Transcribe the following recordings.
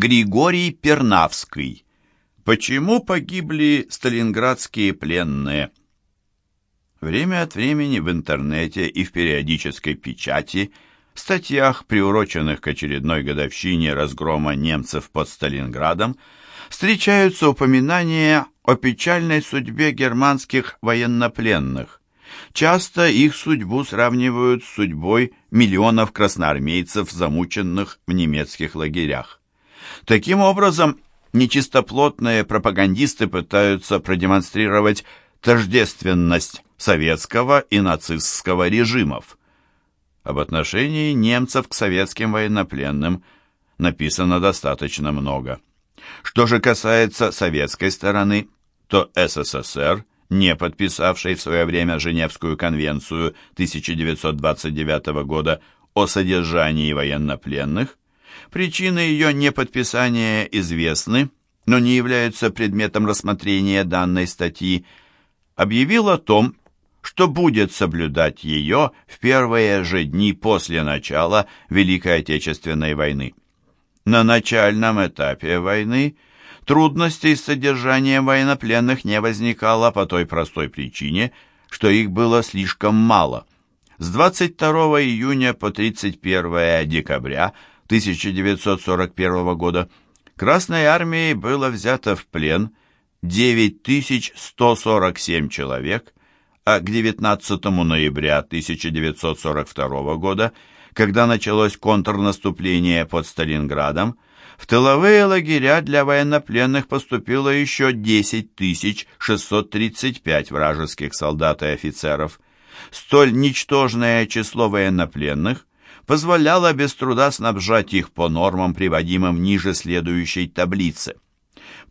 Григорий Пернавский. Почему погибли сталинградские пленные? Время от времени в интернете и в периодической печати, в статьях, приуроченных к очередной годовщине разгрома немцев под Сталинградом, встречаются упоминания о печальной судьбе германских военнопленных. Часто их судьбу сравнивают с судьбой миллионов красноармейцев, замученных в немецких лагерях. Таким образом, нечистоплотные пропагандисты пытаются продемонстрировать тождественность советского и нацистского режимов. Об отношении немцев к советским военнопленным написано достаточно много. Что же касается советской стороны, то СССР, не подписавший в свое время Женевскую конвенцию 1929 года о содержании военнопленных, Причины ее неподписания известны, но не являются предметом рассмотрения данной статьи, объявил о том, что будет соблюдать ее в первые же дни после начала Великой Отечественной войны. На начальном этапе войны трудностей с содержанием военнопленных не возникало по той простой причине, что их было слишком мало. С 22 июня по 31 декабря 1941 года Красной армией было взято в плен 9147 человек, а к 19 ноября 1942 года, когда началось контрнаступление под Сталинградом, в тыловые лагеря для военнопленных поступило еще 10 635 вражеских солдат и офицеров. Столь ничтожное число военнопленных позволяло без труда снабжать их по нормам, приводимым ниже следующей таблицы.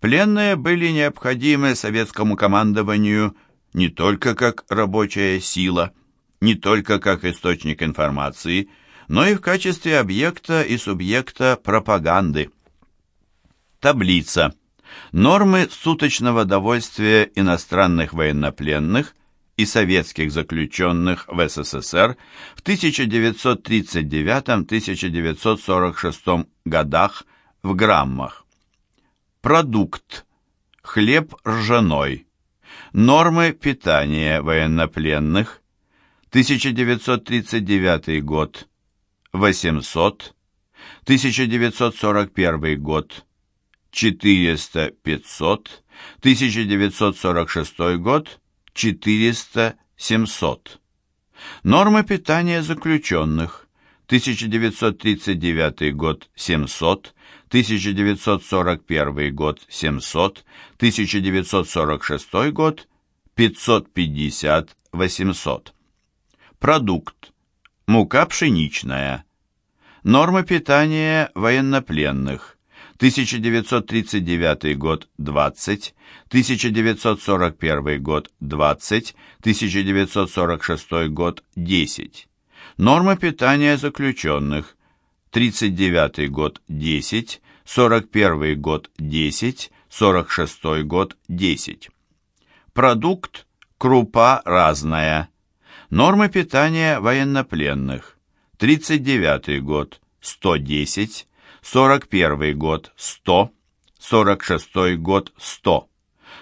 Пленные были необходимы советскому командованию не только как рабочая сила, не только как источник информации, но и в качестве объекта и субъекта пропаганды. Таблица. Нормы суточного довольствия иностранных военнопленных и советских заключенных в СССР в 1939-1946 годах в граммах. Продукт. Хлеб ржаной. Нормы питания военнопленных. 1939 год. 800. 1941 год. 400-500. 1946 год. 400-700. Нормы питания заключенных. 1939 год 700, 1941 год 700, 1946 год 550-800. Продукт. Мука пшеничная. Нормы питания военнопленных. 1939 год 20, 1941 год 20, 1946 год 10. Норма питания заключенных 39 год 10, 41 год 10, 46 год 10. Продукт крупа разная. Нормы питания военнопленных 39 год 110, 41 год 100, 46 год 100.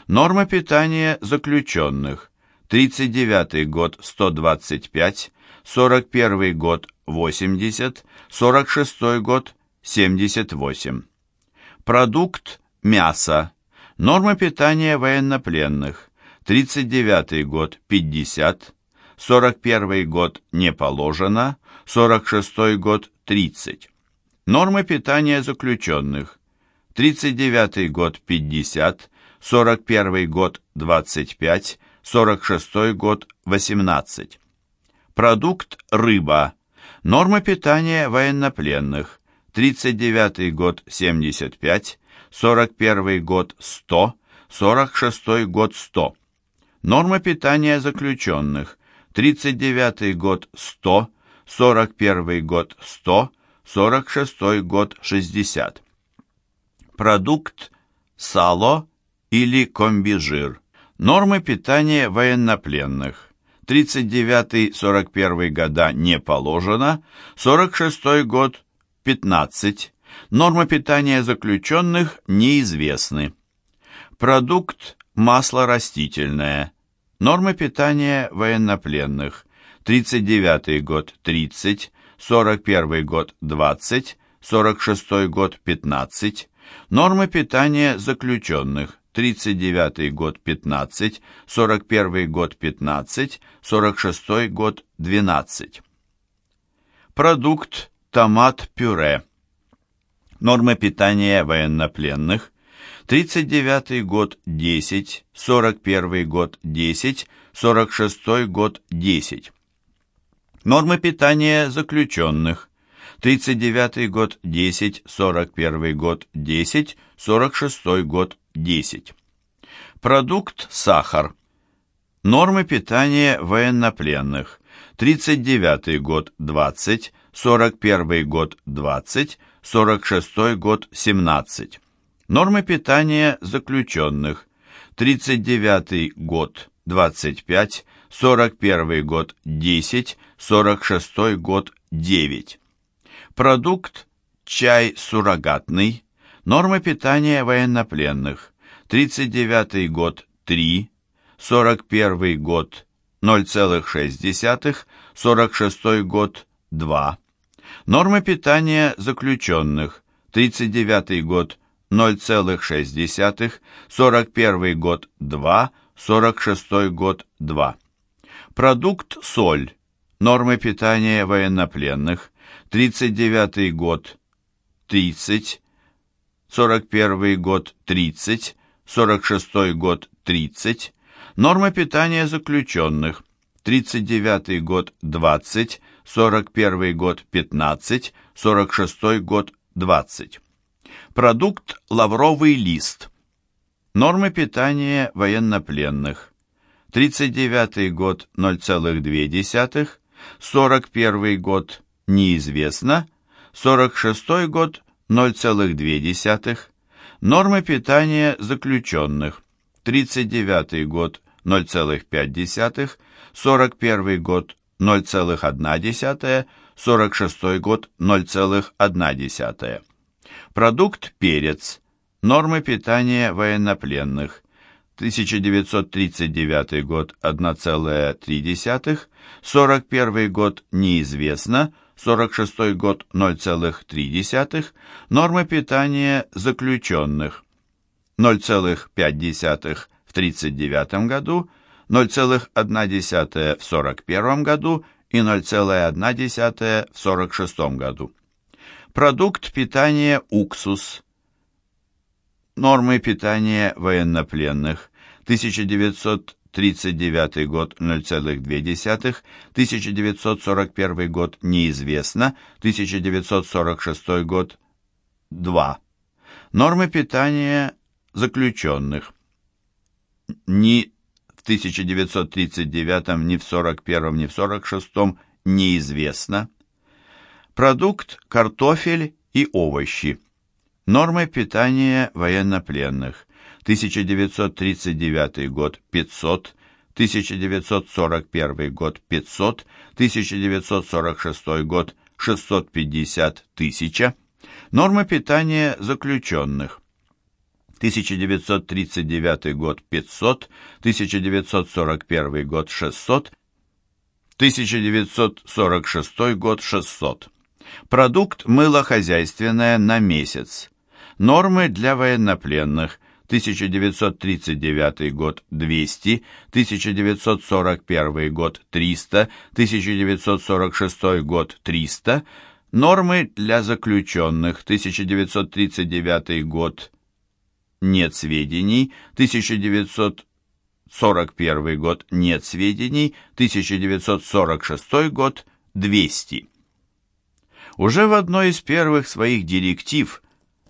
Норма питания заключенных 39 год 125, 41 год 80, 46 год 78. Продукт мясо. Норма питания военнопленных 39 год 50, 41 год не положено, 46 год 30. Нормы питания заключенных. 39 год 50, 41 год 25, 46 год 18. Продукт рыба. Норма питания военнопленных. 39 год 75, 41 год 100, 46 год 100. Норма питания заключенных. 39 год 100, 41 год 100, 46 год 60. Продукт сало или комбижир. Нормы питания военнопленных. 39-41 года не положено, 46 год 15. Нормы питания заключенных неизвестны. Продукт – масло растительное. Нормы питания военнопленных. 39 год – 30, 41 год – 20, 46 год – 15. Нормы питания заключенных. 39 год – 15, 41 год – 15, 46 год – 12. Продукт – томат-пюре. Нормы питания военнопленных. 39 год – 10, 41 год – 10, 46 год – 10. Нормы питания заключенных. 39 год – 10, 41 год – 10, 46 год – 10. Продукт – сахар. Нормы питания военнопленных. 39 год – 20, 41 год – 20, 46 год – 17. Нормы питания заключенных. 39 год – 25, 41 год – 10, 46 год – 9. Продукт – чай суррогатный. Нормы питания военнопленных. 39 год – 3, 41 год – 0,6, 46 год – 2. Нормы питания заключенных. 39 год – 0,6, 41 год – 2, 46 год – 2. Продукт – соль. Нормы питания военнопленных. 39 год – 30, 41 год – 30, 46 год – 30. Нормы питания заключенных. 39 год – 20, 41 год – 15, 46 год – 20. Продукт – лавровый лист. Нормы питания военнопленных. 39 год – 0,2, 41 год – неизвестно, 46 год – 0,2, Нормы питания заключенных. 39 год – 0,5, 41 год – 0,1, 46 год – 0,1. Продукт перец. Нормы питания военнопленных. 1939 год 1,3, 41 год неизвестно, 46 год 0,3, нормы питания заключенных 0,5 в 39 году, 0,1 в 41 году и 0,1 в 46 году. Продукт питания уксус. Нормы питания военнопленных 1939 год 0,2, 1941 год неизвестно, 1946 год 2. Нормы питания заключенных. Ни в 1939, ни в 41, ни в 46 неизвестно. Продукт картофель и овощи. Нормы питания военнопленных. 1939 год 500, 1941 год 500, 1946 год 650 тысяча. Нормы питания заключенных. 1939 год 500, 1941 год 600, 1946 год 600. Продукт мыло хозяйственное на месяц. Нормы для военнопленных. 1939 год 200, 1941 год 300, 1946 год 300, нормы для заключенных. 1939 год нет сведений, 1941 год нет сведений, 1946 год 200. Уже в одной из первых своих директив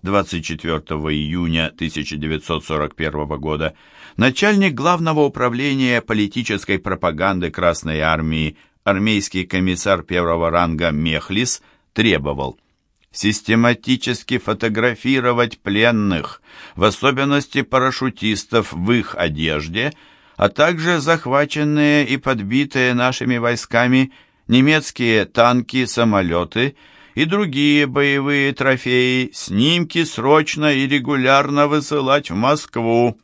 24 июня 1941 года начальник Главного управления политической пропаганды Красной Армии армейский комиссар первого ранга Мехлис требовал систематически фотографировать пленных, в особенности парашютистов в их одежде, а также захваченные и подбитые нашими войсками немецкие танки, самолеты и другие боевые трофеи, снимки срочно и регулярно высылать в Москву.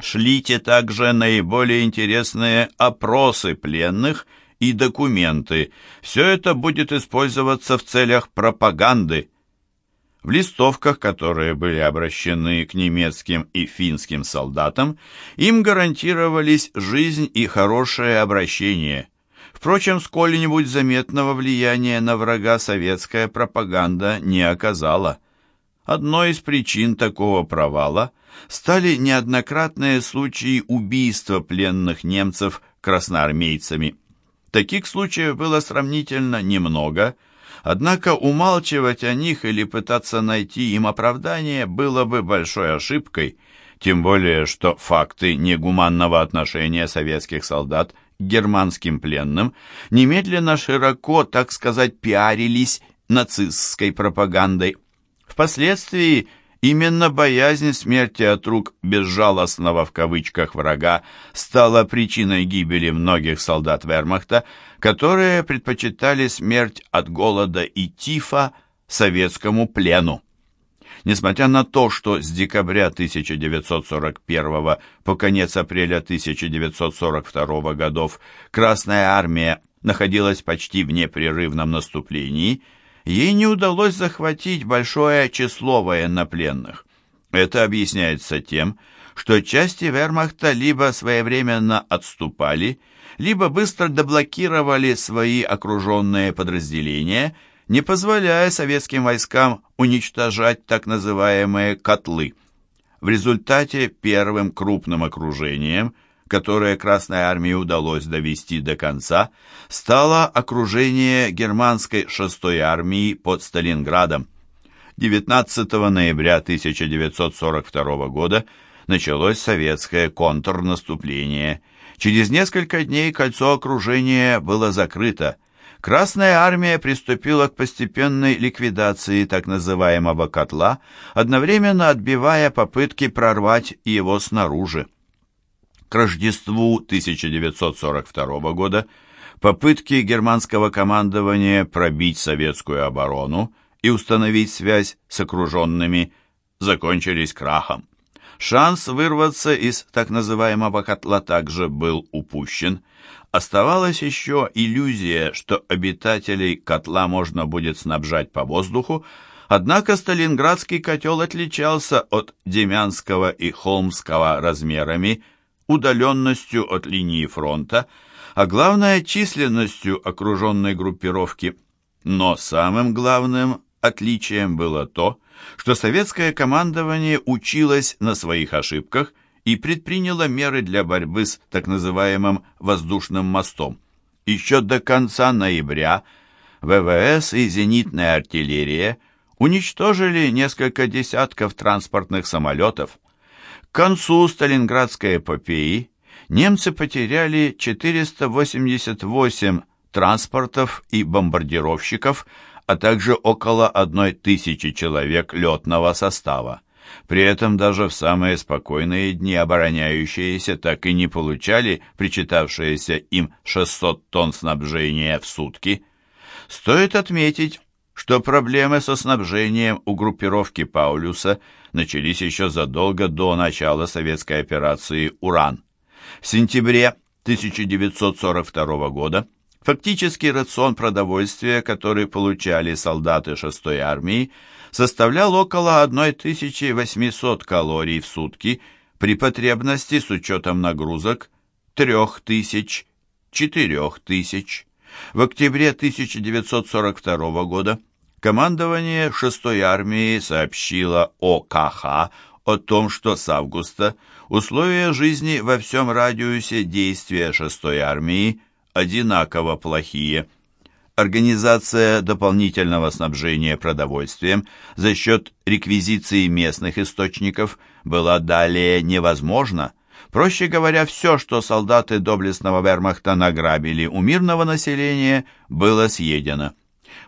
Шлите также наиболее интересные опросы пленных и документы. Все это будет использоваться в целях пропаганды. В листовках, которые были обращены к немецким и финским солдатам, им гарантировались жизнь и хорошее обращение. Впрочем, сколь-нибудь заметного влияния на врага советская пропаганда не оказала. Одной из причин такого провала стали неоднократные случаи убийства пленных немцев красноармейцами. Таких случаев было сравнительно немного – Однако умалчивать о них или пытаться найти им оправдание было бы большой ошибкой, тем более что факты негуманного отношения советских солдат германским пленным немедленно широко, так сказать, пиарились нацистской пропагандой. Впоследствии именно боязнь смерти от рук «безжалостного» в кавычках врага стала причиной гибели многих солдат вермахта, которые предпочитали смерть от голода и тифа советскому плену. Несмотря на то, что с декабря 1941 по конец апреля 1942 годов Красная Армия находилась почти в непрерывном наступлении, ей не удалось захватить большое число военнопленных. Это объясняется тем, что части вермахта либо своевременно отступали, либо быстро деблокировали свои окруженные подразделения, не позволяя советским войскам уничтожать так называемые «котлы». В результате первым крупным окружением, которое Красной Армии удалось довести до конца, стало окружение германской 6-й армии под Сталинградом. 19 ноября 1942 года началось советское контрнаступление – Через несколько дней кольцо окружения было закрыто. Красная армия приступила к постепенной ликвидации так называемого котла, одновременно отбивая попытки прорвать его снаружи. К Рождеству 1942 года попытки германского командования пробить советскую оборону и установить связь с окруженными закончились крахом. Шанс вырваться из так называемого котла также был упущен. Оставалась еще иллюзия, что обитателей котла можно будет снабжать по воздуху, однако Сталинградский котел отличался от Демянского и Холмского размерами, удаленностью от линии фронта, а главное численностью окруженной группировки. Но самым главным отличием было то, что советское командование училось на своих ошибках и предприняло меры для борьбы с так называемым «воздушным мостом». Еще до конца ноября ВВС и зенитная артиллерия уничтожили несколько десятков транспортных самолетов. К концу Сталинградской эпопеи немцы потеряли 488 транспортов и бомбардировщиков, а также около одной тысячи человек летного состава. При этом даже в самые спокойные дни обороняющиеся так и не получали причитавшиеся им 600 тонн снабжения в сутки. Стоит отметить, что проблемы со снабжением у группировки Паулюса начались еще задолго до начала советской операции «Уран». В сентябре 1942 года Фактически рацион продовольствия, который получали солдаты 6-й армии, составлял около 1800 калорий в сутки при потребности с учетом нагрузок 3000-4000. В октябре 1942 года командование 6-й армии сообщило ОКХ о том, что с августа условия жизни во всем радиусе действия 6-й армии одинаково плохие. Организация дополнительного снабжения продовольствием за счет реквизиции местных источников была далее невозможна. Проще говоря, все, что солдаты доблестного вермахта награбили у мирного населения, было съедено.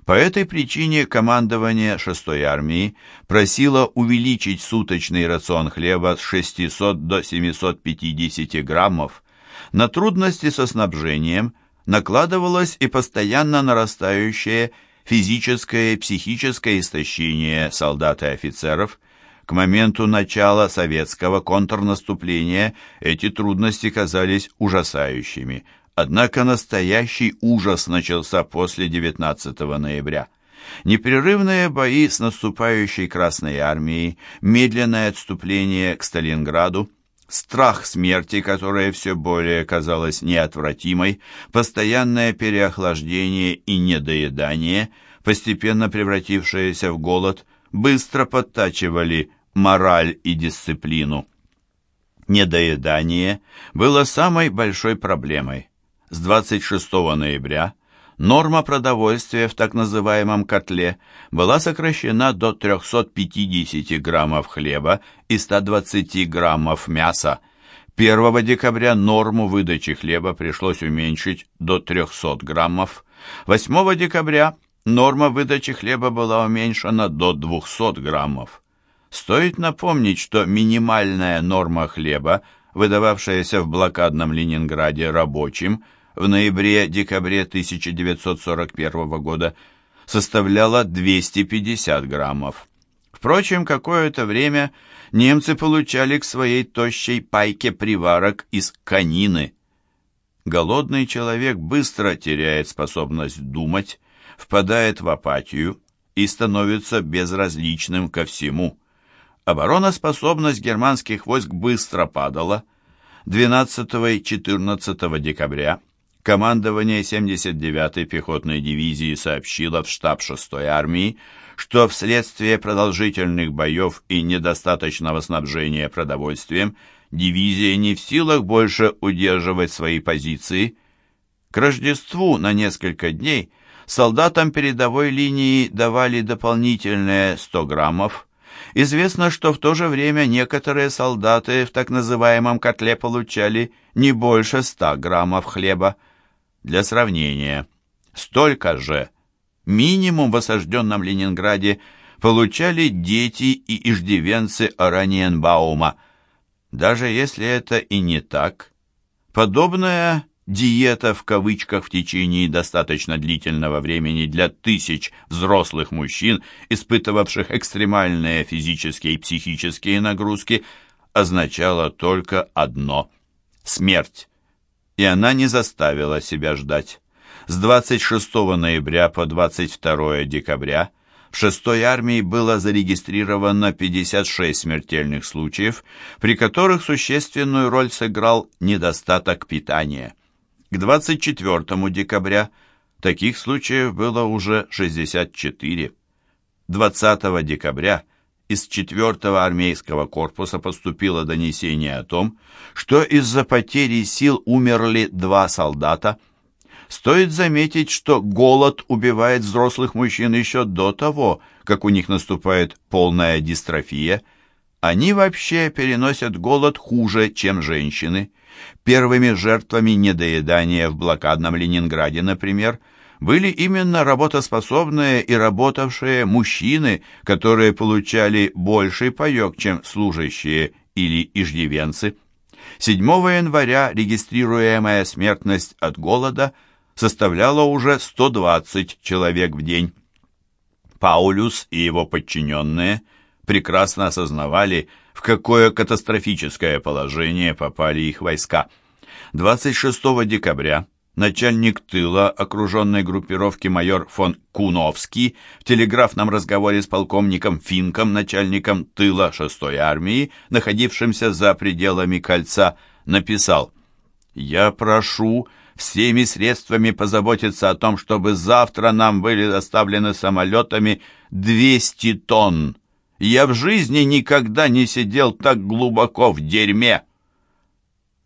По этой причине командование 6-й армии просило увеличить суточный рацион хлеба с 600 до 750 граммов. На трудности со снабжением накладывалась и постоянно нарастающая физическое и психическое истощение солдат и офицеров. К моменту начала советского контрнаступления эти трудности казались ужасающими. Однако настоящий ужас начался после 19 ноября. Непрерывные бои с наступающей Красной Армией, медленное отступление к Сталинграду, страх смерти, которая все более казалась неотвратимой, постоянное переохлаждение и недоедание, постепенно превратившееся в голод, быстро подтачивали мораль и дисциплину. Недоедание было самой большой проблемой. С 26 ноября норма продовольствия в так называемом котле была сокращена до 350 граммов хлеба и 120 граммов мяса. 1 декабря норму выдачи хлеба пришлось уменьшить до 300 граммов. 8 декабря норма выдачи хлеба была уменьшена до 200 граммов. Стоит напомнить, что минимальная норма хлеба, выдававшаяся в блокадном Ленинграде рабочим, в ноябре-декабре 1941 года составляла 250 граммов. Впрочем, какое-то время немцы получали к своей тощей пайке приварок из конины. Голодный человек быстро теряет способность думать, впадает в апатию и становится безразличным ко всему. Обороноспособность германских войск быстро падала. 12 и 14 декабря командование 79-й пехотной дивизии сообщило в штаб 6-й армии, что вследствие продолжительных боев и недостаточного снабжения продовольствием дивизия не в силах больше удерживать свои позиции. К Рождеству на несколько дней солдатам передовой линии давали дополнительные 100 граммов. Известно, что в то же время некоторые солдаты в так называемом котле получали не больше 100 граммов хлеба. Для сравнения, столько же минимум в осажденном Ленинграде получали дети и иждивенцы Ораниенбаума. Даже если это и не так, подобная диета в кавычках в течение достаточно длительного времени для тысяч взрослых мужчин, испытывавших экстремальные физические и психические нагрузки, означала только одно – смерть и она не заставила себя ждать. С 26 ноября по 22 декабря в 6-й армии было зарегистрировано 56 смертельных случаев, при которых существенную роль сыграл недостаток питания. К 24 декабря таких случаев было уже 64. 20 декабря из 4-го армейского корпуса поступило донесение о том, что из-за потери сил умерли два солдата. Стоит заметить, что голод убивает взрослых мужчин еще до того, как у них наступает полная дистрофия. Они вообще переносят голод хуже, чем женщины. Первыми жертвами недоедания в блокадном Ленинграде, например, были именно работоспособные и работавшие мужчины, которые получали больший паек, чем служащие или иждивенцы. 7 января регистрируемая смертность от голода составляла уже 120 человек в день. Паулюс и его подчиненные прекрасно осознавали, в какое катастрофическое положение попали их войска. 26 декабря начальник тыла окруженной группировки майор фон Куновский в телеграфном разговоре с полковником Финком, начальником тыла 6-й армии, находившимся за пределами кольца, написал «Я прошу всеми средствами позаботиться о том, чтобы завтра нам были доставлены самолетами 200 тонн. Я в жизни никогда не сидел так глубоко в дерьме».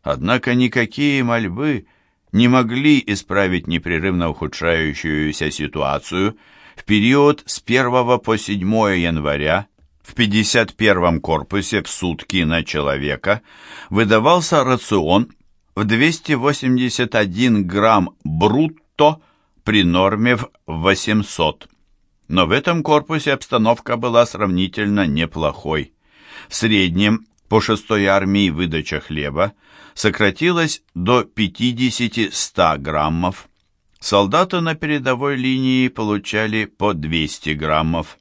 Однако никакие мольбы не могли исправить непрерывно ухудшающуюся ситуацию. В период с 1 по 7 января в 51-м корпусе в сутки на человека выдавался рацион в 281 грамм брутто при норме в 800. Но в этом корпусе обстановка была сравнительно неплохой. В среднем по 6-й армии выдача хлеба сократилась до 50-100 граммов. солдаты на передовой линии получали по 200 граммов.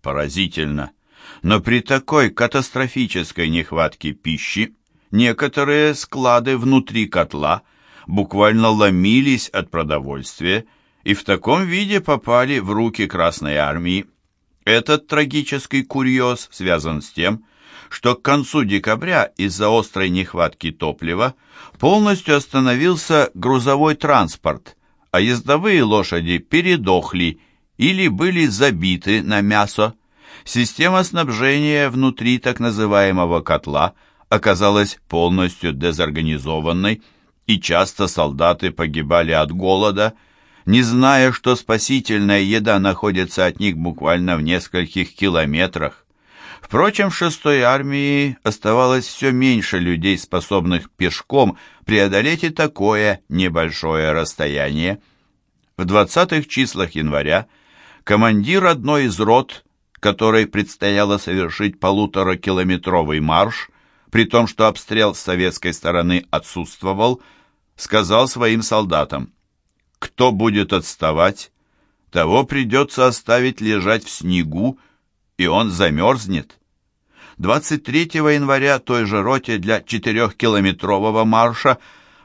Поразительно. Но при такой катастрофической нехватке пищи некоторые склады внутри котла буквально ломились от продовольствия и в таком виде попали в руки Красной Армии. Этот трагический курьез связан с тем, что к концу декабря из-за острой нехватки топлива полностью остановился грузовой транспорт, а ездовые лошади передохли или были забиты на мясо. Система снабжения внутри так называемого котла оказалась полностью дезорганизованной, и часто солдаты погибали от голода, не зная, что спасительная еда находится от них буквально в нескольких километрах. Впрочем, в шестой армии оставалось все меньше людей, способных пешком преодолеть и такое небольшое расстояние. В 20-х числах января командир одной из рот, которой предстояло совершить полуторакилометровый марш, при том, что обстрел с советской стороны отсутствовал, сказал своим солдатам, «Кто будет отставать, того придется оставить лежать в снегу, и он замерзнет». 23 января той же роте для четырехкилометрового марша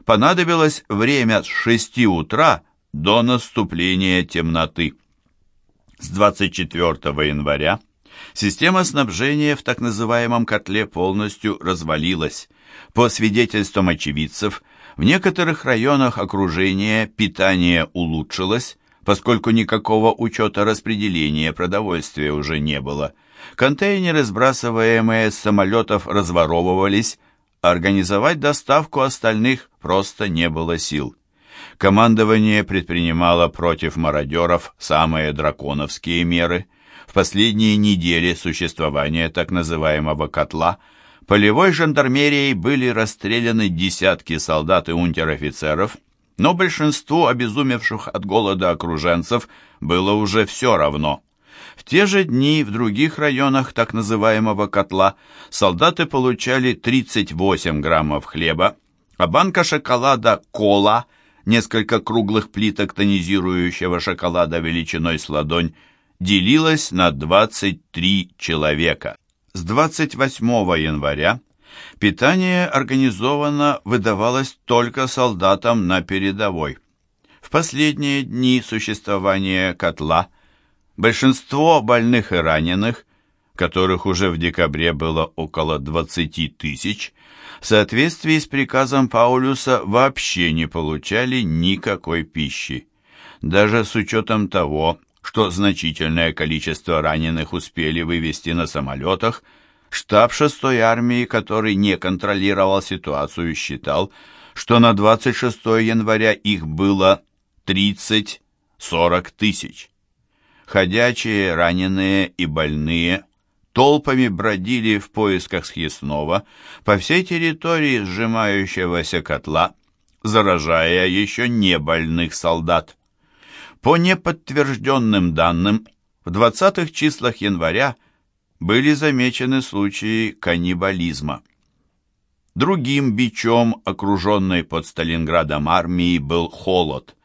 понадобилось время с 6 утра до наступления темноты. С 24 января система снабжения в так называемом котле полностью развалилась. По свидетельствам очевидцев, в некоторых районах окружения питание улучшилось, поскольку никакого учета распределения продовольствия уже не было. Контейнеры, сбрасываемые с самолетов, разворовывались, а организовать доставку остальных просто не было сил. Командование предпринимало против мародеров самые драконовские меры. В последние недели существования так называемого «котла» полевой жандармерией были расстреляны десятки солдат и унтер-офицеров, но большинству обезумевших от голода окруженцев было уже все равно. В те же дни в других районах так называемого «котла» солдаты получали 38 граммов хлеба, а банка шоколада «кола» несколько круглых плиток тонизирующего шоколада величиной с ладонь делилась на 23 человека. С 28 января питание организованно выдавалось только солдатам на передовой. В последние дни существования котла большинство больных и раненых, которых уже в декабре было около 20 тысяч, в соответствии с приказом Паулюса вообще не получали никакой пищи. Даже с учетом того, что значительное количество раненых успели вывести на самолетах, штаб 6-й армии, который не контролировал ситуацию, считал, что на 26 января их было 30-40 тысяч. Ходячие, раненые и больные толпами бродили в поисках съестного по всей территории сжимающегося котла, заражая еще не больных солдат. По неподтвержденным данным, в 20-х числах января были замечены случаи каннибализма. Другим бичом, окруженной под Сталинградом армии, был холод.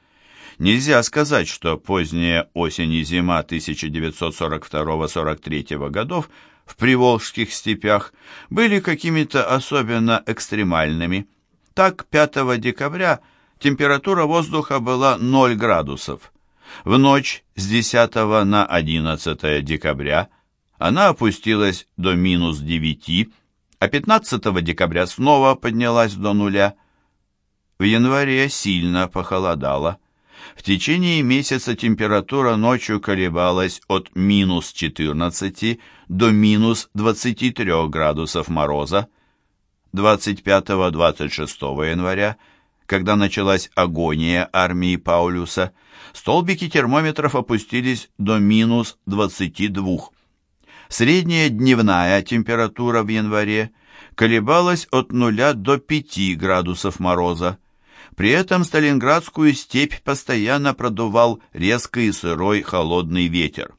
Нельзя сказать, что поздняя осень и зима 1942-43 годов в Приволжских степях были какими-то особенно экстремальными. Так, 5 декабря температура воздуха была 0 градусов. В ночь с 10 на 11 декабря она опустилась до минус 9, а 15 декабря снова поднялась до нуля. В январе сильно похолодало. В течение месяца температура ночью колебалась от минус 14 до минус 23 градусов мороза. 25-26 января, когда началась агония армии Паулюса, столбики термометров опустились до минус 22. Средняя дневная температура в январе колебалась от 0 до 5 градусов мороза. При этом Сталинградскую степь постоянно продувал резкий сырой холодный ветер.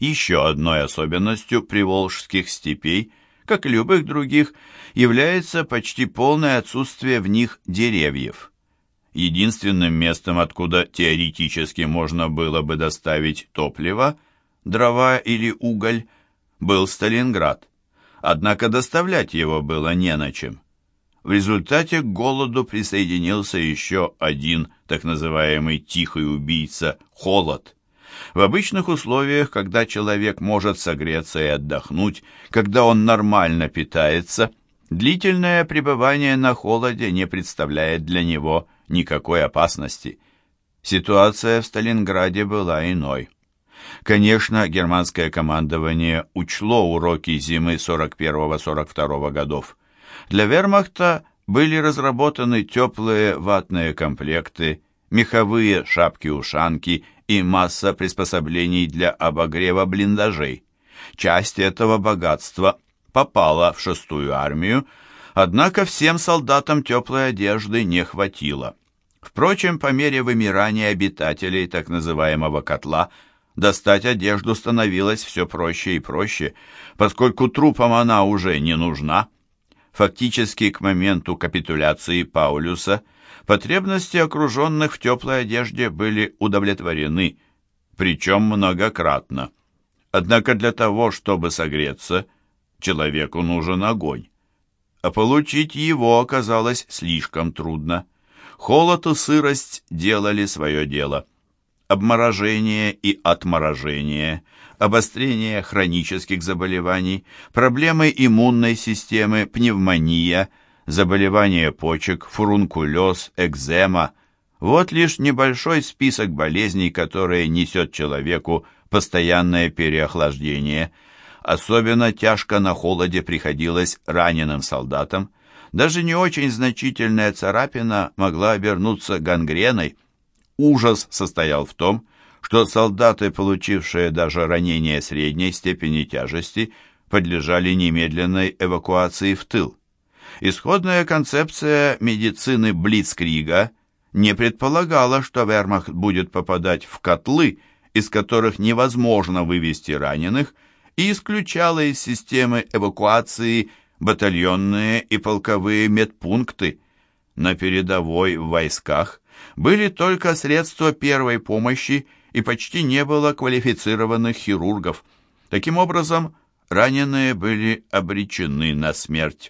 Еще одной особенностью приволжских степей, как и любых других, является почти полное отсутствие в них деревьев. единственным местом, откуда теоретически можно было бы доставить топливо, дрова или уголь, был Сталинград. Однако доставлять его было не на чем. В результате к голоду присоединился еще один так называемый «тихий убийца» – холод. В обычных условиях, когда человек может согреться и отдохнуть, когда он нормально питается, длительное пребывание на холоде не представляет для него никакой опасности. Ситуация в Сталинграде была иной. Конечно, германское командование учло уроки зимы 41-42 годов. Для вермахта были разработаны теплые ватные комплекты, меховые шапки-ушанки и масса приспособлений для обогрева блиндажей. Часть этого богатства попала в шестую армию, однако всем солдатам теплой одежды не хватило. Впрочем, по мере вымирания обитателей так называемого котла, достать одежду становилось все проще и проще, поскольку трупам она уже не нужна. Фактически к моменту капитуляции Паулюса потребности окруженных в теплой одежде были удовлетворены, причем многократно. Однако для того, чтобы согреться, человеку нужен огонь. А получить его оказалось слишком трудно. Холод и сырость делали свое дело. Обморожение и отморожение, обострение хронических заболеваний, проблемы иммунной системы, пневмония, заболевания почек, фурункулез, экзема – вот лишь небольшой список болезней, которые несет человеку постоянное переохлаждение. Особенно тяжко на холоде приходилось раненым солдатам, даже не очень значительная царапина могла обернуться гангреной. Ужас состоял в том, что солдаты, получившие даже ранения средней степени тяжести, подлежали немедленной эвакуации в тыл. Исходная концепция медицины Блицкрига не предполагала, что вермахт будет попадать в котлы, из которых невозможно вывести раненых, и исключала из системы эвакуации батальонные и полковые медпункты. На передовой в войсках были только средства первой помощи и почти не было квалифицированных хирургов. Таким образом, раненые были обречены на смерть.